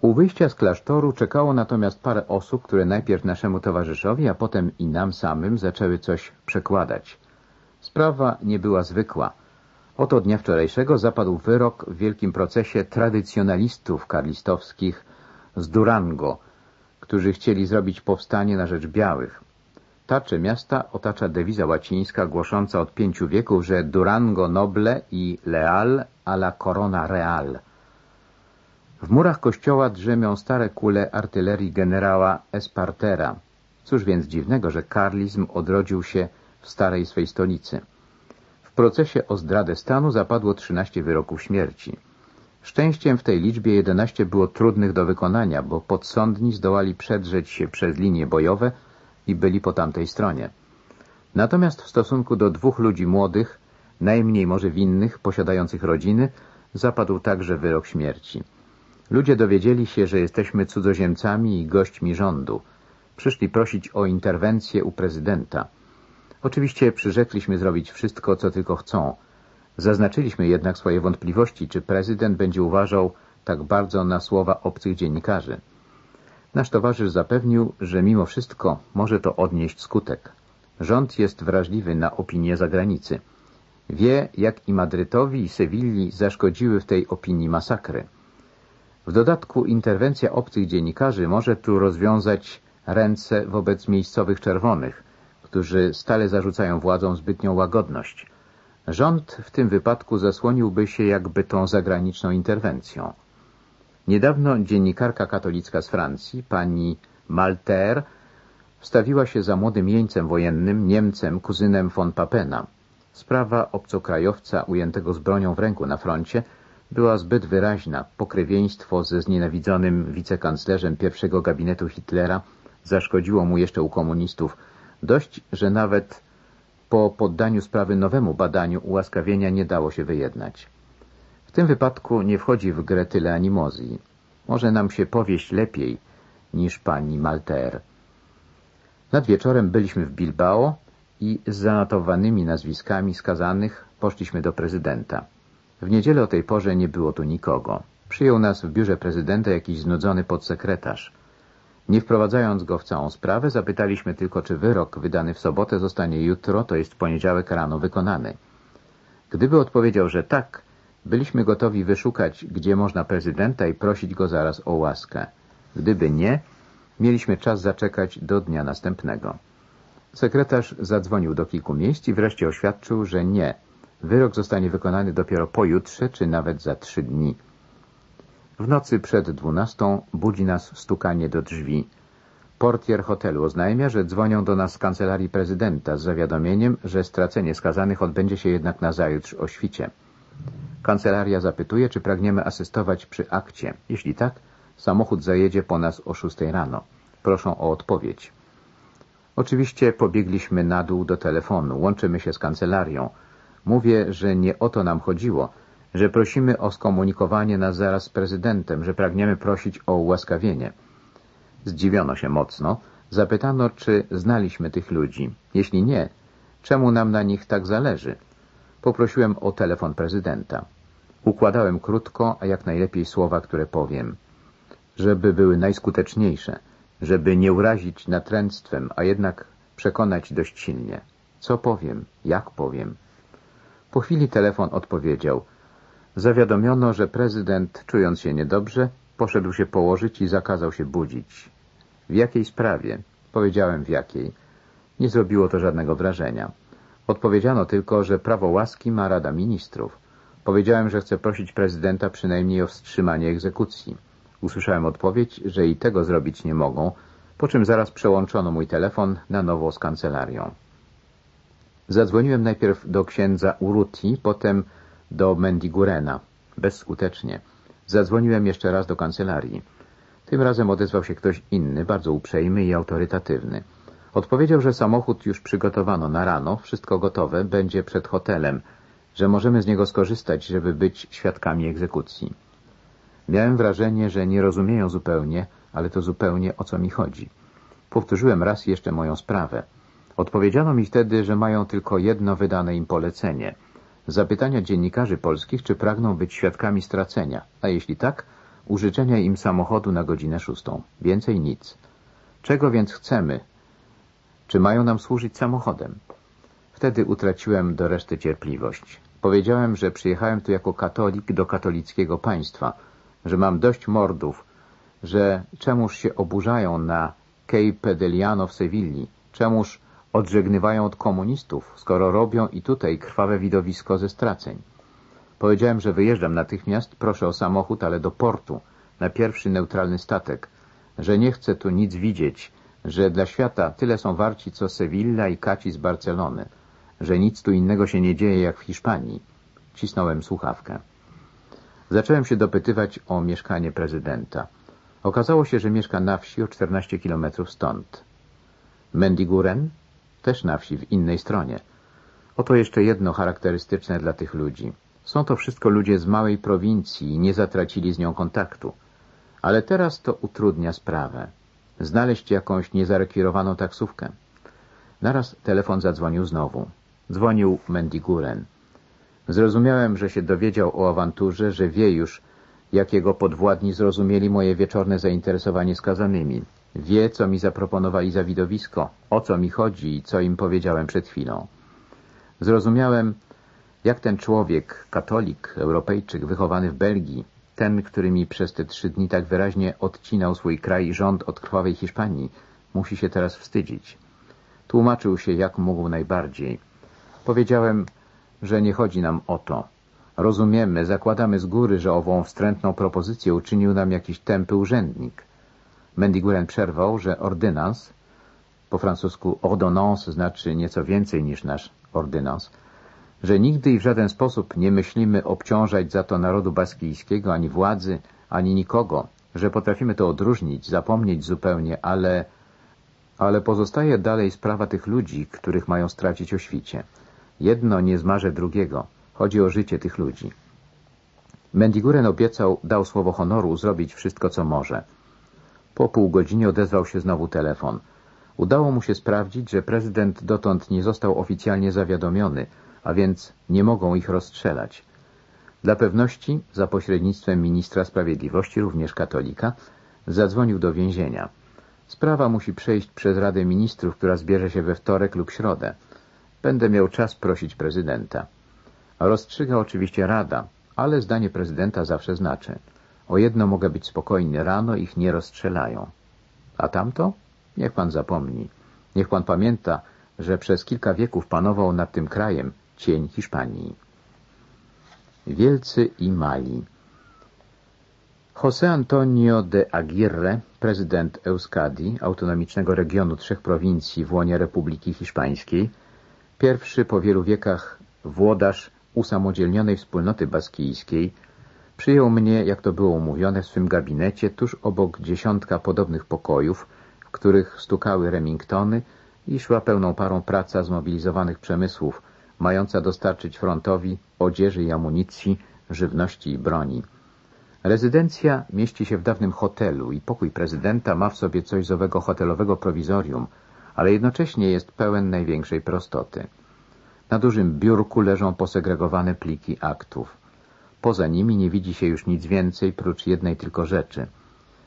U wyjścia z klasztoru czekało natomiast parę osób, które najpierw naszemu towarzyszowi, a potem i nam samym zaczęły coś przekładać. Sprawa nie była zwykła. Oto dnia wczorajszego zapadł wyrok w wielkim procesie tradycjonalistów karlistowskich z Durango, którzy chcieli zrobić powstanie na rzecz białych. Tarcze miasta otacza dewiza łacińska głosząca od pięciu wieków, że Durango noble i leal a la corona real. W murach kościoła drzemią stare kule artylerii generała Espartera. Cóż więc dziwnego, że karlizm odrodził się w starej swej stolicy. W procesie o zdradę stanu zapadło 13 wyroków śmierci. Szczęściem w tej liczbie 11 było trudnych do wykonania, bo podsądni zdołali przedrzeć się przez linie bojowe i byli po tamtej stronie. Natomiast w stosunku do dwóch ludzi młodych, najmniej może winnych, posiadających rodziny, zapadł także wyrok śmierci. Ludzie dowiedzieli się, że jesteśmy cudzoziemcami i gośćmi rządu. Przyszli prosić o interwencję u prezydenta. Oczywiście przyrzekliśmy zrobić wszystko, co tylko chcą. Zaznaczyliśmy jednak swoje wątpliwości, czy prezydent będzie uważał tak bardzo na słowa obcych dziennikarzy. Nasz towarzysz zapewnił, że mimo wszystko może to odnieść skutek. Rząd jest wrażliwy na opinię zagranicy. Wie, jak i Madrytowi i Sewilli zaszkodziły w tej opinii masakry. W dodatku interwencja obcych dziennikarzy może tu rozwiązać ręce wobec miejscowych czerwonych, którzy stale zarzucają władzom zbytnią łagodność. Rząd w tym wypadku zasłoniłby się jakby tą zagraniczną interwencją. Niedawno dziennikarka katolicka z Francji, pani Malter, wstawiła się za młodym jeńcem wojennym, Niemcem, kuzynem von Papena. Sprawa obcokrajowca ujętego z bronią w ręku na froncie była zbyt wyraźna. Pokrewieństwo ze znienawidzonym wicekanclerzem pierwszego gabinetu Hitlera zaszkodziło mu jeszcze u komunistów. Dość, że nawet po poddaniu sprawy nowemu badaniu ułaskawienia nie dało się wyjednać. W tym wypadku nie wchodzi w grę tyle animozji. Może nam się powieść lepiej niż pani Malter. Nad wieczorem byliśmy w Bilbao i z zanotowanymi nazwiskami skazanych poszliśmy do prezydenta. W niedzielę o tej porze nie było tu nikogo. Przyjął nas w biurze prezydenta jakiś znudzony podsekretarz. Nie wprowadzając go w całą sprawę, zapytaliśmy tylko, czy wyrok wydany w sobotę zostanie jutro, to jest poniedziałek rano, wykonany. Gdyby odpowiedział, że tak, byliśmy gotowi wyszukać, gdzie można prezydenta i prosić go zaraz o łaskę. Gdyby nie, mieliśmy czas zaczekać do dnia następnego. Sekretarz zadzwonił do kilku miejsc i wreszcie oświadczył, że nie. Wyrok zostanie wykonany dopiero pojutrze, czy nawet za trzy dni. W nocy przed dwunastą budzi nas stukanie do drzwi. Portier hotelu oznajmia, że dzwonią do nas z kancelarii prezydenta z zawiadomieniem, że stracenie skazanych odbędzie się jednak nazajutrz o świcie. Kancelaria zapytuje, czy pragniemy asystować przy akcie. Jeśli tak, samochód zajedzie po nas o szóstej rano. Proszą o odpowiedź. Oczywiście pobiegliśmy na dół do telefonu. Łączymy się z kancelarią. Mówię, że nie o to nam chodziło, że prosimy o skomunikowanie nas zaraz z prezydentem, że pragniemy prosić o ułaskawienie. Zdziwiono się mocno. Zapytano, czy znaliśmy tych ludzi. Jeśli nie, czemu nam na nich tak zależy? Poprosiłem o telefon prezydenta. Układałem krótko, a jak najlepiej słowa, które powiem. Żeby były najskuteczniejsze, żeby nie urazić natręctwem, a jednak przekonać dość silnie. Co powiem? Jak powiem? Po chwili telefon odpowiedział. Zawiadomiono, że prezydent, czując się niedobrze, poszedł się położyć i zakazał się budzić. W jakiej sprawie? Powiedziałem w jakiej. Nie zrobiło to żadnego wrażenia. Odpowiedziano tylko, że prawo łaski ma Rada Ministrów. Powiedziałem, że chcę prosić prezydenta przynajmniej o wstrzymanie egzekucji. Usłyszałem odpowiedź, że i tego zrobić nie mogą, po czym zaraz przełączono mój telefon na nowo z kancelarią. Zadzwoniłem najpierw do księdza Uruti, potem do Mendigurena. Bezskutecznie. Zadzwoniłem jeszcze raz do kancelarii. Tym razem odezwał się ktoś inny, bardzo uprzejmy i autorytatywny. Odpowiedział, że samochód już przygotowano na rano, wszystko gotowe, będzie przed hotelem, że możemy z niego skorzystać, żeby być świadkami egzekucji. Miałem wrażenie, że nie rozumieją zupełnie, ale to zupełnie o co mi chodzi. Powtórzyłem raz jeszcze moją sprawę. Odpowiedziano mi wtedy, że mają tylko jedno wydane im polecenie. Zapytania dziennikarzy polskich, czy pragną być świadkami stracenia, a jeśli tak, użyczenia im samochodu na godzinę szóstą. Więcej nic. Czego więc chcemy? Czy mają nam służyć samochodem? Wtedy utraciłem do reszty cierpliwość. Powiedziałem, że przyjechałem tu jako katolik do katolickiego państwa, że mam dość mordów, że czemuż się oburzają na Kej Pedeliano w Sewilli, czemuż odżegnywają od komunistów, skoro robią i tutaj krwawe widowisko ze straceń. Powiedziałem, że wyjeżdżam natychmiast, proszę o samochód, ale do portu, na pierwszy neutralny statek, że nie chcę tu nic widzieć, że dla świata tyle są warci co Sevilla i Kaci z Barcelony, że nic tu innego się nie dzieje jak w Hiszpanii. Cisnąłem słuchawkę. Zacząłem się dopytywać o mieszkanie prezydenta. Okazało się, że mieszka na wsi o 14 kilometrów stąd. Mendiguren? Też na wsi, w innej stronie. Oto jeszcze jedno charakterystyczne dla tych ludzi. Są to wszystko ludzie z małej prowincji i nie zatracili z nią kontaktu. Ale teraz to utrudnia sprawę. Znaleźć jakąś niezarekwirowaną taksówkę. Naraz telefon zadzwonił znowu. Dzwonił Mendiguren. Zrozumiałem, że się dowiedział o awanturze, że wie już, jak jego podwładni zrozumieli moje wieczorne zainteresowanie skazanymi. Wie, co mi zaproponowali za widowisko, o co mi chodzi i co im powiedziałem przed chwilą. Zrozumiałem, jak ten człowiek, katolik, Europejczyk, wychowany w Belgii, ten, który mi przez te trzy dni tak wyraźnie odcinał swój kraj i rząd od krwawej Hiszpanii, musi się teraz wstydzić. Tłumaczył się, jak mógł najbardziej. Powiedziałem, że nie chodzi nam o to. Rozumiemy, zakładamy z góry, że ową wstrętną propozycję uczynił nam jakiś tępy urzędnik. Mendiguren przerwał, że ordynans, po francusku ordonnance znaczy nieco więcej niż nasz ordynans, że nigdy i w żaden sposób nie myślimy obciążać za to narodu baskijskiego, ani władzy, ani nikogo, że potrafimy to odróżnić, zapomnieć zupełnie, ale... ale pozostaje dalej sprawa tych ludzi, których mają stracić o świcie. Jedno nie zmarze drugiego. Chodzi o życie tych ludzi. Mendiguren obiecał, dał słowo honoru, zrobić wszystko, co może. Po pół godzinie odezwał się znowu telefon. Udało mu się sprawdzić, że prezydent dotąd nie został oficjalnie zawiadomiony, a więc nie mogą ich rozstrzelać. Dla pewności, za pośrednictwem ministra sprawiedliwości, również katolika, zadzwonił do więzienia. Sprawa musi przejść przez Radę Ministrów, która zbierze się we wtorek lub środę. Będę miał czas prosić prezydenta. Rozstrzyga oczywiście Rada, ale zdanie prezydenta zawsze znaczy. O jedno mogę być spokojny, rano ich nie rozstrzelają. A tamto? Niech pan zapomni. Niech pan pamięta, że przez kilka wieków panował nad tym krajem cień Hiszpanii. Wielcy i mali José Antonio de Aguirre, prezydent Euskadi, autonomicznego regionu trzech prowincji w łonie Republiki Hiszpańskiej, pierwszy po wielu wiekach włodarz usamodzielnionej wspólnoty baskijskiej, przyjął mnie, jak to było umówione, w swym gabinecie tuż obok dziesiątka podobnych pokojów, w których stukały Remingtony i szła pełną parą praca zmobilizowanych przemysłów, mająca dostarczyć frontowi odzieży i amunicji, żywności i broni. Rezydencja mieści się w dawnym hotelu i pokój prezydenta ma w sobie coś z owego hotelowego prowizorium, ale jednocześnie jest pełen największej prostoty. Na dużym biurku leżą posegregowane pliki aktów. Poza nimi nie widzi się już nic więcej, prócz jednej tylko rzeczy.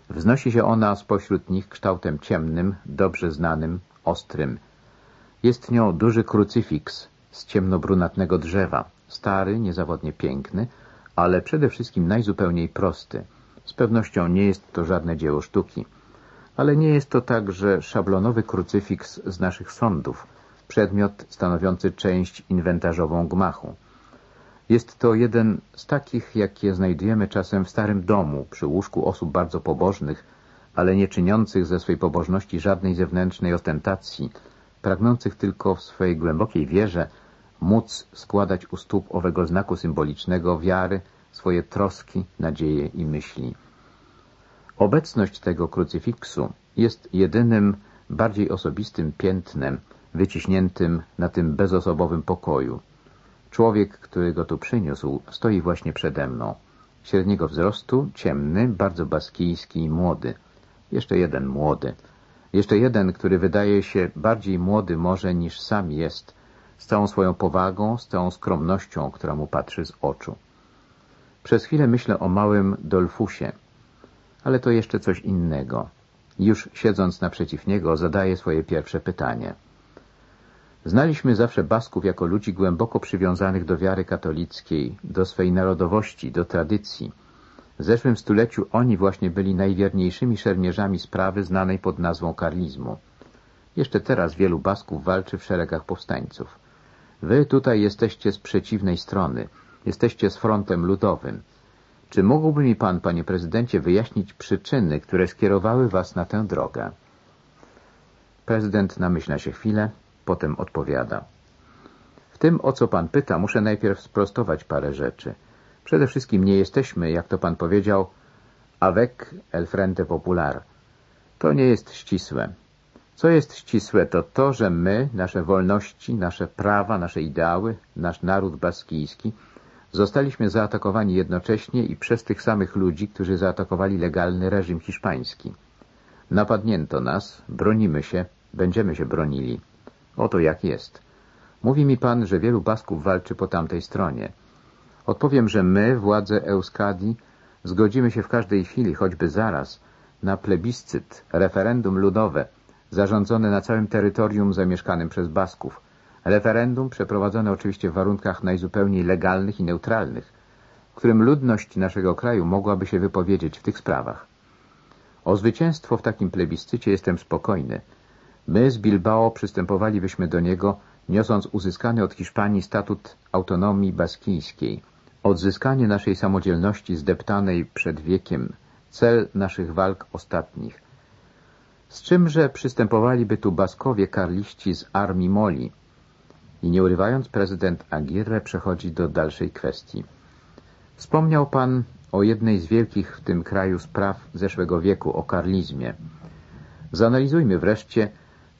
Wznosi się ona spośród nich kształtem ciemnym, dobrze znanym, ostrym. Jest nią duży krucyfiks z ciemnobrunatnego drzewa, stary, niezawodnie piękny, ale przede wszystkim najzupełniej prosty. Z pewnością nie jest to żadne dzieło sztuki. Ale nie jest to także szablonowy krucyfiks z naszych sądów, przedmiot stanowiący część inwentarzową gmachu. Jest to jeden z takich, jakie znajdujemy czasem w starym domu, przy łóżku osób bardzo pobożnych, ale nie czyniących ze swej pobożności żadnej zewnętrznej ostentacji, pragnących tylko w swej głębokiej wierze móc składać u stóp owego znaku symbolicznego wiary swoje troski, nadzieje i myśli. Obecność tego krucyfiksu jest jedynym, bardziej osobistym piętnem wyciśniętym na tym bezosobowym pokoju. Człowiek, który go tu przyniósł, stoi właśnie przede mną. Średniego wzrostu, ciemny, bardzo baskijski i młody. Jeszcze jeden młody. Jeszcze jeden, który wydaje się bardziej młody może niż sam jest, z całą swoją powagą, z całą skromnością, która mu patrzy z oczu. Przez chwilę myślę o małym Dolfusie, Ale to jeszcze coś innego. Już siedząc naprzeciw niego, zadaje swoje pierwsze pytanie. Znaliśmy zawsze Basków jako ludzi głęboko przywiązanych do wiary katolickiej, do swej narodowości, do tradycji. W zeszłym stuleciu oni właśnie byli najwierniejszymi szermierzami sprawy znanej pod nazwą karlizmu. Jeszcze teraz wielu Basków walczy w szeregach powstańców. Wy tutaj jesteście z przeciwnej strony. Jesteście z frontem ludowym. Czy mógłby mi pan, panie prezydencie, wyjaśnić przyczyny, które skierowały was na tę drogę? Prezydent namyśla się chwilę, potem odpowiada. W tym, o co pan pyta, muszę najpierw sprostować parę rzeczy. Przede wszystkim nie jesteśmy, jak to pan powiedział, avec el frente popular. To nie jest ścisłe. Co jest ścisłe, to to, że my, nasze wolności, nasze prawa, nasze ideały, nasz naród baskijski, zostaliśmy zaatakowani jednocześnie i przez tych samych ludzi, którzy zaatakowali legalny reżim hiszpański. Napadnięto nas, bronimy się, będziemy się bronili. Oto jak jest. Mówi mi pan, że wielu Basków walczy po tamtej stronie. Odpowiem, że my, władze Euskadi, zgodzimy się w każdej chwili, choćby zaraz, na plebiscyt, referendum ludowe, zarządzone na całym terytorium zamieszkanym przez Basków. Referendum przeprowadzone oczywiście w warunkach najzupełniej legalnych i neutralnych, w którym ludność naszego kraju mogłaby się wypowiedzieć w tych sprawach. O zwycięstwo w takim plebiscycie jestem spokojny. My z Bilbao przystępowalibyśmy do niego, niosąc uzyskany od Hiszpanii statut autonomii baskijskiej. Odzyskanie naszej samodzielności zdeptanej przed wiekiem, cel naszych walk ostatnich. Z czymże przystępowaliby tu Baskowie karliści z armii Moli. I nie urywając, prezydent Aguirre przechodzi do dalszej kwestii. Wspomniał pan o jednej z wielkich w tym kraju spraw zeszłego wieku, o karlizmie. Zanalizujmy wreszcie,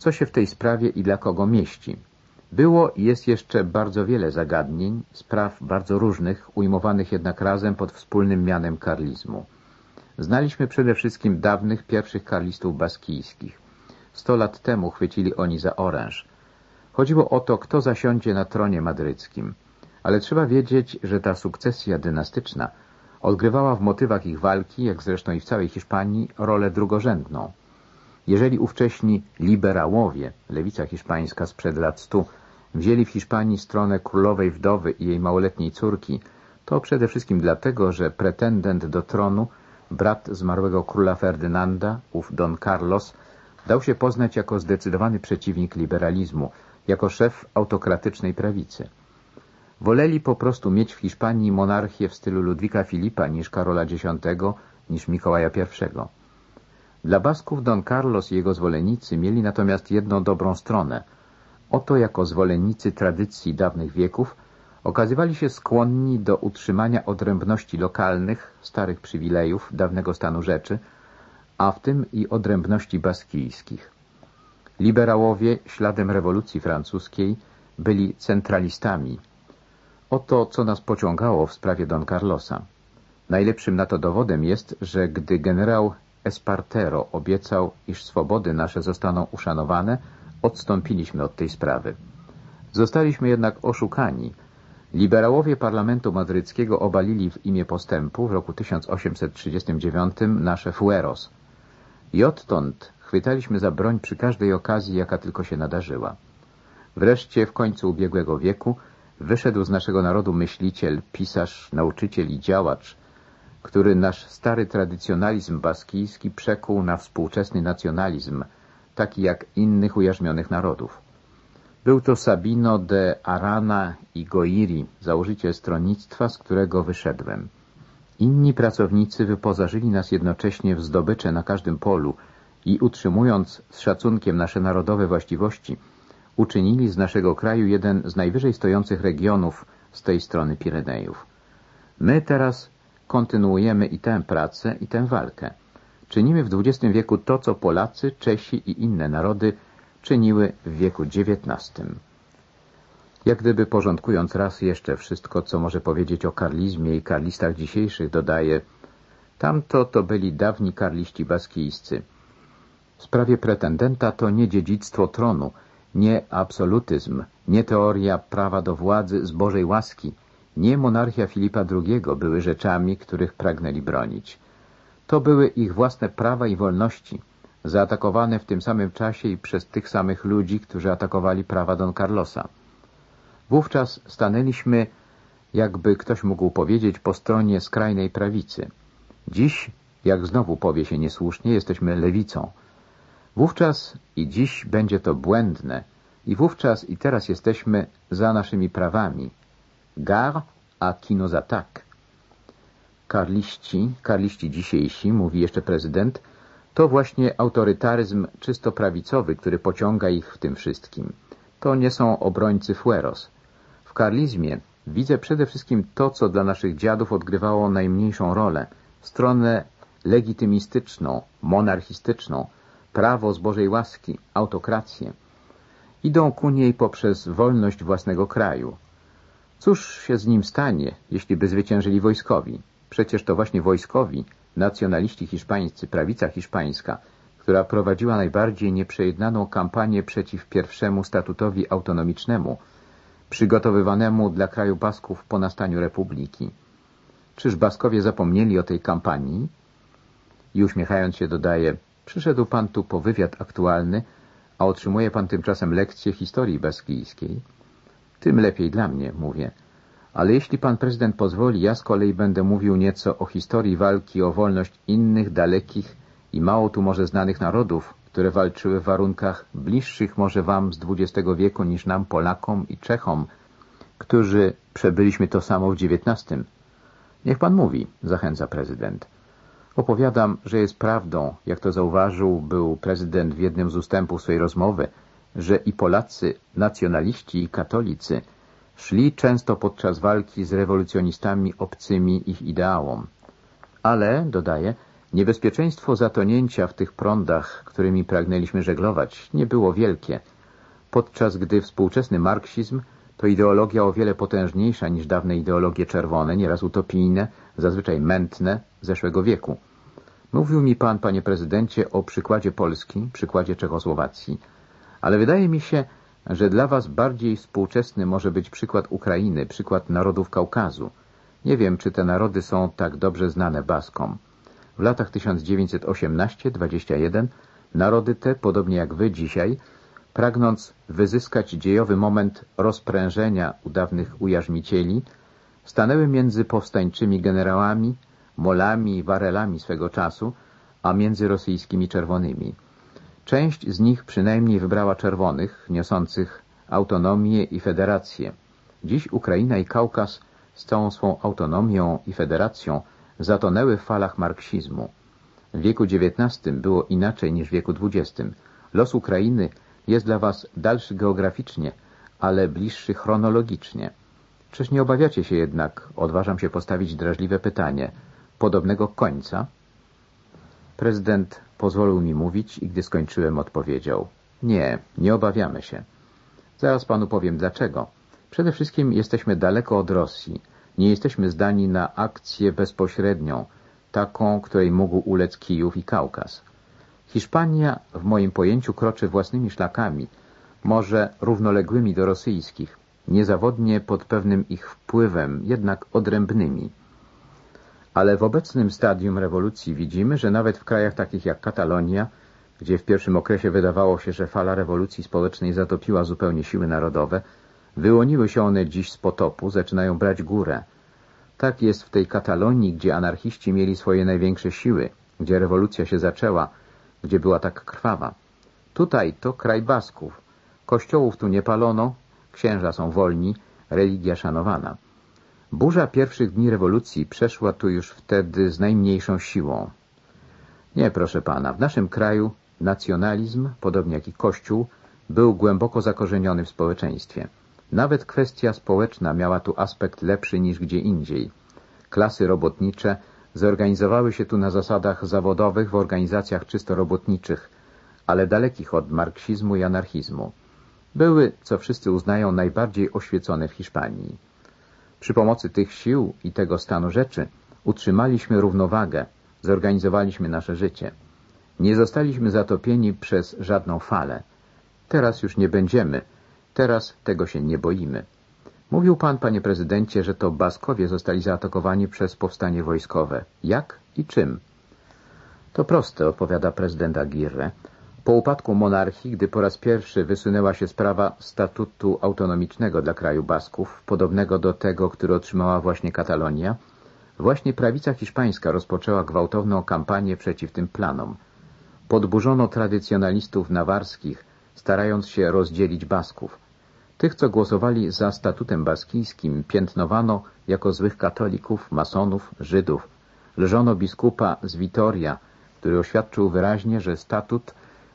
co się w tej sprawie i dla kogo mieści. Było i jest jeszcze bardzo wiele zagadnień, spraw bardzo różnych, ujmowanych jednak razem pod wspólnym mianem karlizmu. Znaliśmy przede wszystkim dawnych pierwszych karlistów baskijskich. Sto lat temu chwycili oni za oręż. Chodziło o to, kto zasiądzie na tronie madryckim. Ale trzeba wiedzieć, że ta sukcesja dynastyczna odgrywała w motywach ich walki, jak zresztą i w całej Hiszpanii, rolę drugorzędną. Jeżeli ówcześni liberałowie, lewica hiszpańska sprzed lat stu, wzięli w Hiszpanii stronę królowej wdowy i jej małoletniej córki, to przede wszystkim dlatego, że pretendent do tronu brat zmarłego króla Ferdynanda, ów Don Carlos, dał się poznać jako zdecydowany przeciwnik liberalizmu, jako szef autokratycznej prawicy. Woleli po prostu mieć w Hiszpanii monarchię w stylu Ludwika Filipa niż Karola X, niż Mikołaja I. Dla Basków Don Carlos i jego zwolennicy mieli natomiast jedną dobrą stronę. Oto jako zwolennicy tradycji dawnych wieków okazywali się skłonni do utrzymania odrębności lokalnych, starych przywilejów dawnego stanu rzeczy, a w tym i odrębności baskijskich. Liberałowie, śladem rewolucji francuskiej, byli centralistami. Oto, co nas pociągało w sprawie Don Carlosa. Najlepszym na to dowodem jest, że gdy generał Espartero obiecał, iż swobody nasze zostaną uszanowane, odstąpiliśmy od tej sprawy. Zostaliśmy jednak oszukani, Liberałowie parlamentu madryckiego obalili w imię postępu w roku 1839 nasze fueros. I odtąd chwytaliśmy za broń przy każdej okazji, jaka tylko się nadarzyła. Wreszcie w końcu ubiegłego wieku wyszedł z naszego narodu myśliciel, pisarz, nauczyciel i działacz, który nasz stary tradycjonalizm baskijski przekuł na współczesny nacjonalizm, taki jak innych ujarzmionych narodów. Był to Sabino de Arana i Goiri, założyciel stronnictwa, z którego wyszedłem. Inni pracownicy wyposażyli nas jednocześnie w zdobycze na każdym polu i utrzymując z szacunkiem nasze narodowe właściwości, uczynili z naszego kraju jeden z najwyżej stojących regionów z tej strony Pirenejów. My teraz kontynuujemy i tę pracę, i tę walkę. Czynimy w XX wieku to, co Polacy, Czesi i inne narody czyniły w wieku XIX. Jak gdyby porządkując raz jeszcze wszystko, co może powiedzieć o karlizmie i karlistach dzisiejszych, dodaje Tamto to byli dawni karliści baskijscy. W sprawie pretendenta to nie dziedzictwo tronu, nie absolutyzm, nie teoria prawa do władzy z Bożej łaski, nie monarchia Filipa II były rzeczami, których pragnęli bronić. To były ich własne prawa i wolności, zaatakowane w tym samym czasie i przez tych samych ludzi, którzy atakowali prawa Don Carlosa. Wówczas stanęliśmy, jakby ktoś mógł powiedzieć, po stronie skrajnej prawicy. Dziś, jak znowu powie się niesłusznie, jesteśmy lewicą. Wówczas i dziś będzie to błędne i wówczas i teraz jesteśmy za naszymi prawami. Gar a kino za tak. Karliści, karliści dzisiejsi, mówi jeszcze prezydent, to właśnie autorytaryzm czysto prawicowy, który pociąga ich w tym wszystkim. To nie są obrońcy Fueros. W karlizmie widzę przede wszystkim to, co dla naszych dziadów odgrywało najmniejszą rolę, stronę legitymistyczną, monarchistyczną, prawo z Bożej łaski, autokrację. Idą ku niej poprzez wolność własnego kraju. Cóż się z nim stanie, jeśli by zwyciężyli wojskowi? Przecież to właśnie wojskowi, nacjonaliści hiszpańscy, prawica hiszpańska, która prowadziła najbardziej nieprzejednaną kampanię przeciw pierwszemu statutowi autonomicznemu, przygotowywanemu dla kraju Basków po nastaniu republiki. Czyż Baskowie zapomnieli o tej kampanii? I uśmiechając się dodaje, przyszedł pan tu po wywiad aktualny, a otrzymuje pan tymczasem lekcję historii baskijskiej. Tym lepiej dla mnie, mówię. Ale jeśli pan prezydent pozwoli, ja z kolei będę mówił nieco o historii walki o wolność innych, dalekich i mało tu może znanych narodów, które walczyły w warunkach bliższych może wam z XX wieku niż nam Polakom i Czechom, którzy przebyliśmy to samo w XIX. Niech pan mówi, zachęca prezydent. Opowiadam, że jest prawdą, jak to zauważył był prezydent w jednym z ustępów swojej rozmowy, że i Polacy, nacjonaliści i katolicy szli często podczas walki z rewolucjonistami obcymi ich ideałom. Ale, dodaje, niebezpieczeństwo zatonięcia w tych prądach, którymi pragnęliśmy żeglować, nie było wielkie, podczas gdy współczesny marksizm to ideologia o wiele potężniejsza niż dawne ideologie czerwone, nieraz utopijne, zazwyczaj mętne, zeszłego wieku. Mówił mi pan, panie prezydencie, o przykładzie Polski, przykładzie Czechosłowacji, ale wydaje mi się, że dla was bardziej współczesny może być przykład Ukrainy, przykład narodów Kaukazu. Nie wiem, czy te narody są tak dobrze znane Baskom. W latach 1918-21 narody te, podobnie jak wy dzisiaj, pragnąc wyzyskać dziejowy moment rozprężenia u dawnych ujarzmicieli, stanęły między powstańczymi generałami, molami i warelami swego czasu, a między rosyjskimi czerwonymi. Część z nich przynajmniej wybrała czerwonych, niosących autonomię i federację. Dziś Ukraina i Kaukaz z całą swą autonomią i federacją zatonęły w falach marksizmu. W wieku XIX było inaczej niż w wieku XX. Los Ukrainy jest dla was dalszy geograficznie, ale bliższy chronologicznie. Czyż nie obawiacie się jednak, odważam się postawić drażliwe pytanie, podobnego końca? Prezydent pozwolił mi mówić i gdy skończyłem odpowiedział Nie, nie obawiamy się. Zaraz panu powiem dlaczego. Przede wszystkim jesteśmy daleko od Rosji. Nie jesteśmy zdani na akcję bezpośrednią, taką, której mógł ulec Kijów i Kaukaz. Hiszpania w moim pojęciu kroczy własnymi szlakami, może równoległymi do rosyjskich, niezawodnie pod pewnym ich wpływem, jednak odrębnymi. Ale w obecnym stadium rewolucji widzimy, że nawet w krajach takich jak Katalonia, gdzie w pierwszym okresie wydawało się, że fala rewolucji społecznej zatopiła zupełnie siły narodowe, wyłoniły się one dziś z potopu, zaczynają brać górę. Tak jest w tej Katalonii, gdzie anarchiści mieli swoje największe siły, gdzie rewolucja się zaczęła, gdzie była tak krwawa. Tutaj to kraj Basków. Kościołów tu nie palono, księża są wolni, religia szanowana. Burza pierwszych dni rewolucji przeszła tu już wtedy z najmniejszą siłą. Nie, proszę pana, w naszym kraju nacjonalizm, podobnie jak i Kościół, był głęboko zakorzeniony w społeczeństwie. Nawet kwestia społeczna miała tu aspekt lepszy niż gdzie indziej. Klasy robotnicze zorganizowały się tu na zasadach zawodowych w organizacjach czysto robotniczych, ale dalekich od marksizmu i anarchizmu. Były, co wszyscy uznają, najbardziej oświecone w Hiszpanii. Przy pomocy tych sił i tego stanu rzeczy utrzymaliśmy równowagę, zorganizowaliśmy nasze życie. Nie zostaliśmy zatopieni przez żadną falę. Teraz już nie będziemy. Teraz tego się nie boimy. Mówił pan, panie prezydencie, że to Baskowie zostali zaatakowani przez powstanie wojskowe. Jak i czym? To proste, opowiada prezydent Aguirre. Po upadku monarchii, gdy po raz pierwszy wysunęła się sprawa statutu autonomicznego dla kraju Basków, podobnego do tego, który otrzymała właśnie Katalonia, właśnie prawica hiszpańska rozpoczęła gwałtowną kampanię przeciw tym planom. Podburzono tradycjonalistów nawarskich, starając się rozdzielić Basków. Tych, co głosowali za statutem baskijskim, piętnowano jako złych katolików, masonów, Żydów. Leżono biskupa z Witoria, który oświadczył wyraźnie, że statut,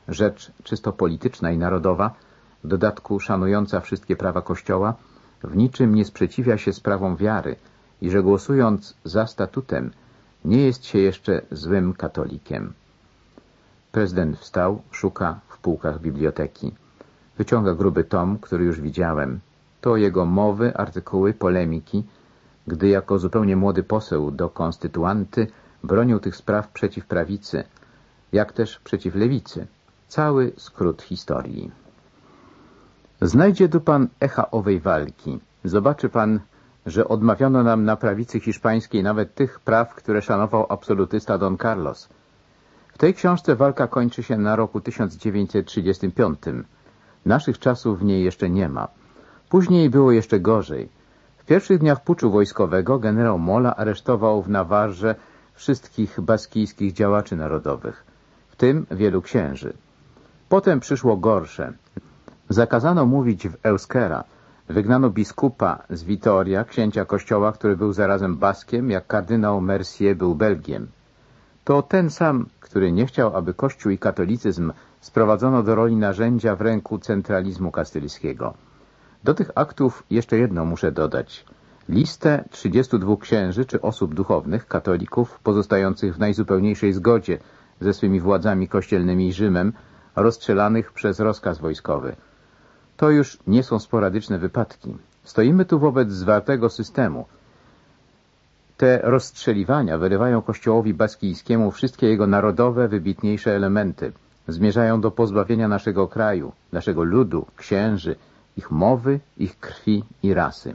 rzecz czysto polityczna i narodowa, w dodatku szanująca wszystkie prawa Kościoła, w niczym nie sprzeciwia się sprawom wiary i że głosując za statutem nie jest się jeszcze złym katolikiem. Prezydent wstał, szuka w półkach biblioteki. Wyciąga gruby tom, który już widziałem. To jego mowy, artykuły, polemiki, gdy jako zupełnie młody poseł do konstytuanty bronił tych spraw przeciw prawicy, jak też przeciw lewicy. Cały skrót historii. Znajdzie tu pan echa owej walki. Zobaczy pan, że odmawiano nam na prawicy hiszpańskiej nawet tych praw, które szanował absolutysta Don Carlos. W tej książce walka kończy się na roku 1935. Naszych czasów w niej jeszcze nie ma. Później było jeszcze gorzej. W pierwszych dniach puczu wojskowego generał Mola aresztował w Nawarze wszystkich baskijskich działaczy narodowych, w tym wielu księży. Potem przyszło gorsze. Zakazano mówić w Euskera. Wygnano biskupa z Vitoria, księcia kościoła, który był zarazem Baskiem, jak kardynał Mercier był Belgiem. To ten sam, który nie chciał, aby Kościół i katolicyzm sprowadzono do roli narzędzia w ręku centralizmu kastylskiego. Do tych aktów jeszcze jedno muszę dodać. Listę 32 księży czy osób duchownych, katolików, pozostających w najzupełniejszej zgodzie ze swymi władzami kościelnymi i Rzymem, rozstrzelanych przez rozkaz wojskowy. To już nie są sporadyczne wypadki. Stoimy tu wobec zwartego systemu. Te rozstrzeliwania wyrywają kościołowi baskijskiemu wszystkie jego narodowe, wybitniejsze elementy. Zmierzają do pozbawienia naszego kraju, naszego ludu, księży, ich mowy, ich krwi i rasy.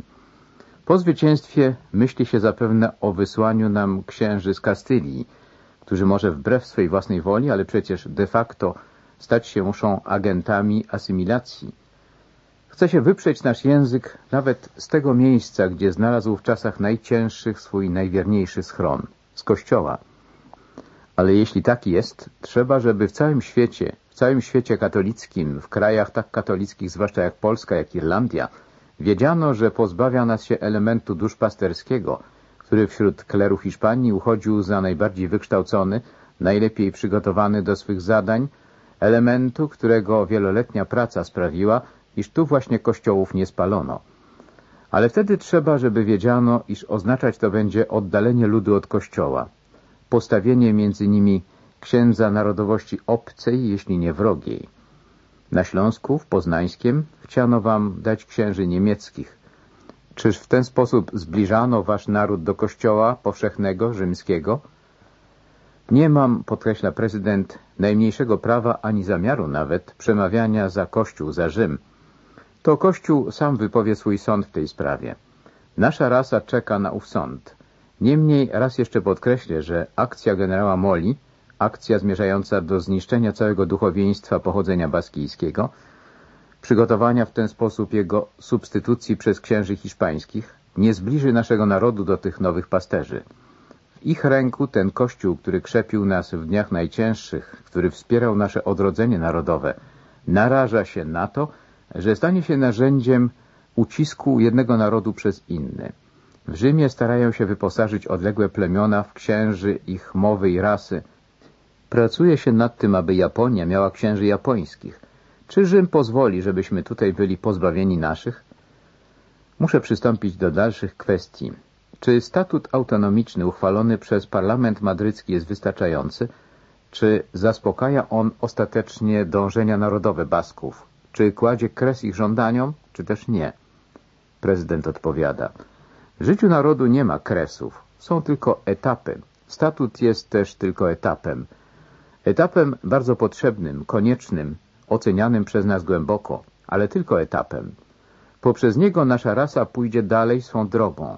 Po zwycięstwie myśli się zapewne o wysłaniu nam księży z Kastylii, którzy może wbrew swej własnej woli, ale przecież de facto stać się muszą agentami asymilacji. Chce się wyprzeć nasz język nawet z tego miejsca, gdzie znalazł w czasach najcięższych swój najwierniejszy schron, z Kościoła. Ale jeśli tak jest, trzeba, żeby w całym świecie, w całym świecie katolickim, w krajach tak katolickich, zwłaszcza jak Polska, jak Irlandia, wiedziano, że pozbawia nas się elementu duszpasterskiego, który wśród kleru Hiszpanii uchodził za najbardziej wykształcony, najlepiej przygotowany do swych zadań, elementu, którego wieloletnia praca sprawiła, iż tu właśnie kościołów nie spalono. Ale wtedy trzeba, żeby wiedziano, iż oznaczać to będzie oddalenie ludu od kościoła, postawienie między nimi księdza narodowości obcej, jeśli nie wrogiej. Na Śląsku, w Poznańskiem, chciano wam dać księży niemieckich. Czyż w ten sposób zbliżano wasz naród do kościoła powszechnego, rzymskiego? Nie mam, podkreśla prezydent, najmniejszego prawa ani zamiaru nawet przemawiania za Kościół, za Rzym. To Kościół sam wypowie swój sąd w tej sprawie. Nasza rasa czeka na ów sąd. Niemniej raz jeszcze podkreślę, że akcja generała Moli, akcja zmierzająca do zniszczenia całego duchowieństwa pochodzenia baskijskiego, przygotowania w ten sposób jego substytucji przez księży hiszpańskich, nie zbliży naszego narodu do tych nowych pasterzy. Ich ręku ten Kościół, który krzepił nas w dniach najcięższych, który wspierał nasze odrodzenie narodowe, naraża się na to, że stanie się narzędziem ucisku jednego narodu przez inny. W Rzymie starają się wyposażyć odległe plemiona w księży ich mowy i rasy. Pracuje się nad tym, aby Japonia miała księży japońskich. Czy Rzym pozwoli, żebyśmy tutaj byli pozbawieni naszych? Muszę przystąpić do dalszych kwestii. Czy statut autonomiczny uchwalony przez parlament madrycki jest wystarczający? Czy zaspokaja on ostatecznie dążenia narodowe Basków? Czy kładzie kres ich żądaniom, czy też nie? Prezydent odpowiada. W życiu narodu nie ma kresów. Są tylko etapy. Statut jest też tylko etapem. Etapem bardzo potrzebnym, koniecznym, ocenianym przez nas głęboko, ale tylko etapem. Poprzez niego nasza rasa pójdzie dalej swą drogą.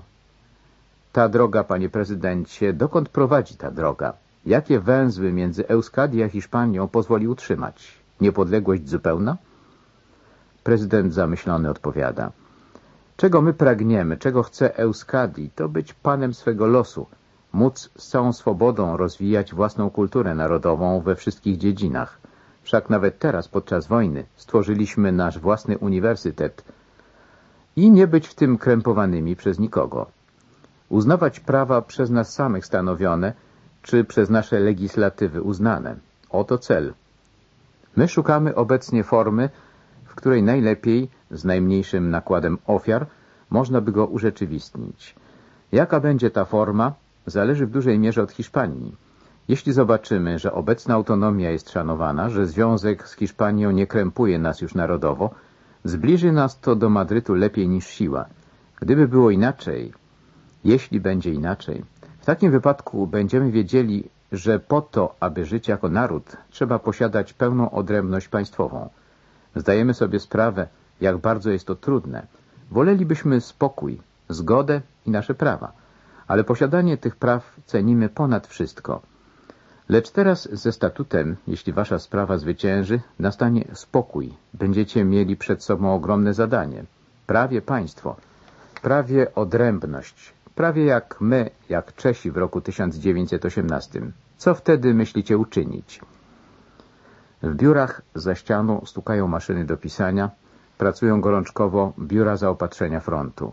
Ta droga, panie prezydencie, dokąd prowadzi ta droga? Jakie węzły między Euskadi a Hiszpanią pozwoli utrzymać? Niepodległość zupełna? Prezydent zamyślony odpowiada. Czego my pragniemy, czego chce Euskadi, to być panem swego losu, móc z całą swobodą rozwijać własną kulturę narodową we wszystkich dziedzinach. Wszak nawet teraz, podczas wojny, stworzyliśmy nasz własny uniwersytet i nie być w tym krępowanymi przez nikogo. Uznawać prawa przez nas samych stanowione, czy przez nasze legislatywy uznane. Oto cel. My szukamy obecnie formy, w której najlepiej, z najmniejszym nakładem ofiar, można by go urzeczywistnić. Jaka będzie ta forma, zależy w dużej mierze od Hiszpanii. Jeśli zobaczymy, że obecna autonomia jest szanowana, że związek z Hiszpanią nie krępuje nas już narodowo, zbliży nas to do Madrytu lepiej niż siła. Gdyby było inaczej, jeśli będzie inaczej, w takim wypadku będziemy wiedzieli, że po to, aby żyć jako naród, trzeba posiadać pełną odrębność państwową. Zdajemy sobie sprawę, jak bardzo jest to trudne. Wolelibyśmy spokój, zgodę i nasze prawa, ale posiadanie tych praw cenimy ponad wszystko. Lecz teraz ze statutem, jeśli wasza sprawa zwycięży, nastanie spokój. Będziecie mieli przed sobą ogromne zadanie. Prawie państwo, prawie odrębność, prawie jak my, jak Czesi w roku 1918. Co wtedy myślicie uczynić? W biurach za ścianą stukają maszyny do pisania, pracują gorączkowo biura zaopatrzenia frontu.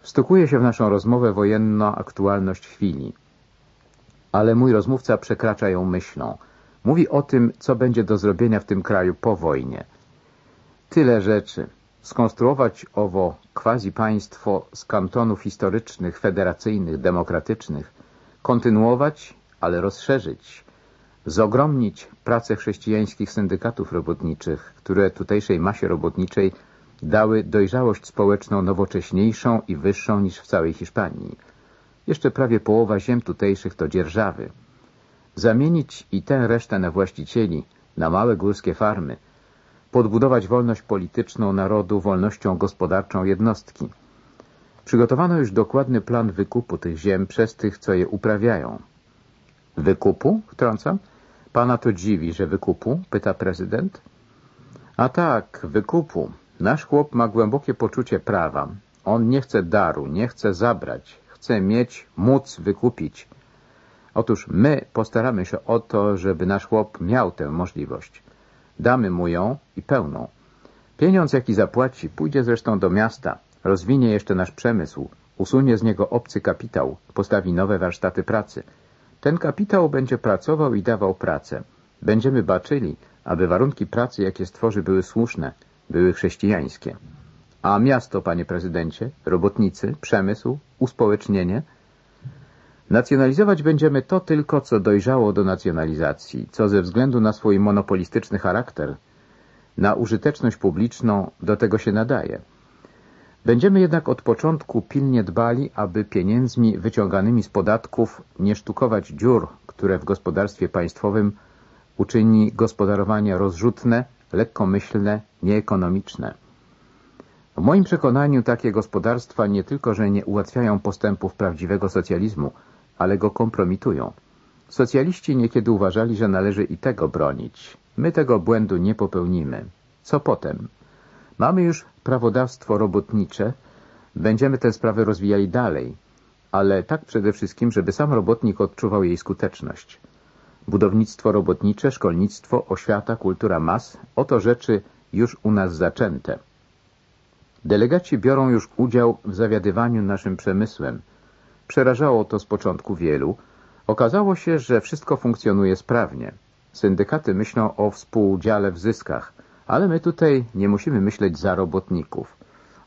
Wstukuje się w naszą rozmowę wojenna aktualność chwili. Ale mój rozmówca przekracza ją myślą. Mówi o tym, co będzie do zrobienia w tym kraju po wojnie. Tyle rzeczy. Skonstruować owo quasi-państwo z kantonów historycznych, federacyjnych, demokratycznych, kontynuować, ale rozszerzyć, zogromnić pracę chrześcijańskich syndykatów robotniczych, które tutejszej masie robotniczej dały dojrzałość społeczną nowocześniejszą i wyższą niż w całej Hiszpanii. Jeszcze prawie połowa ziem tutejszych to dzierżawy. Zamienić i tę resztę na właścicieli, na małe górskie farmy, podbudować wolność polityczną narodu wolnością gospodarczą jednostki. Przygotowano już dokładny plan wykupu tych ziem przez tych, co je uprawiają. Wykupu? Wtrącam. Pana to dziwi, że wykupu? Pyta prezydent. A tak, wykupu. Nasz chłop ma głębokie poczucie prawa. On nie chce daru, nie chce zabrać. Chce mieć, móc wykupić. Otóż my postaramy się o to, żeby nasz chłop miał tę możliwość. Damy mu ją i pełną. Pieniądz, jaki zapłaci, pójdzie zresztą do miasta, rozwinie jeszcze nasz przemysł, usunie z niego obcy kapitał, postawi nowe warsztaty pracy. Ten kapitał będzie pracował i dawał pracę. Będziemy baczyli, aby warunki pracy, jakie stworzy, były słuszne, były chrześcijańskie. A miasto, panie prezydencie, robotnicy, przemysł, uspołecznienie? Nacjonalizować będziemy to tylko, co dojrzało do nacjonalizacji, co ze względu na swój monopolistyczny charakter, na użyteczność publiczną do tego się nadaje. Będziemy jednak od początku pilnie dbali, aby pieniędzmi wyciąganymi z podatków nie sztukować dziur, które w gospodarstwie państwowym uczyni gospodarowanie rozrzutne, lekkomyślne, nieekonomiczne. W moim przekonaniu takie gospodarstwa nie tylko, że nie ułatwiają postępów prawdziwego socjalizmu, ale go kompromitują. Socjaliści niekiedy uważali, że należy i tego bronić. My tego błędu nie popełnimy. Co potem? Mamy już prawodawstwo robotnicze, będziemy tę sprawę rozwijali dalej, ale tak przede wszystkim, żeby sam robotnik odczuwał jej skuteczność. Budownictwo robotnicze, szkolnictwo, oświata, kultura mas – oto rzeczy już u nas zaczęte. Delegaci biorą już udział w zawiadywaniu naszym przemysłem. Przerażało to z początku wielu. Okazało się, że wszystko funkcjonuje sprawnie. Syndykaty myślą o współudziale w zyskach, ale my tutaj nie musimy myśleć za robotników.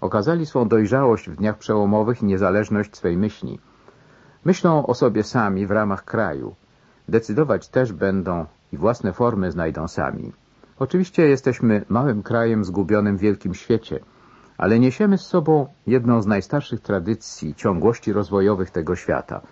Okazali swą dojrzałość w dniach przełomowych i niezależność swej myśli. Myślą o sobie sami w ramach kraju. Decydować też będą i własne formy znajdą sami. Oczywiście jesteśmy małym krajem zgubionym w wielkim świecie, ale niesiemy z sobą jedną z najstarszych tradycji ciągłości rozwojowych tego świata –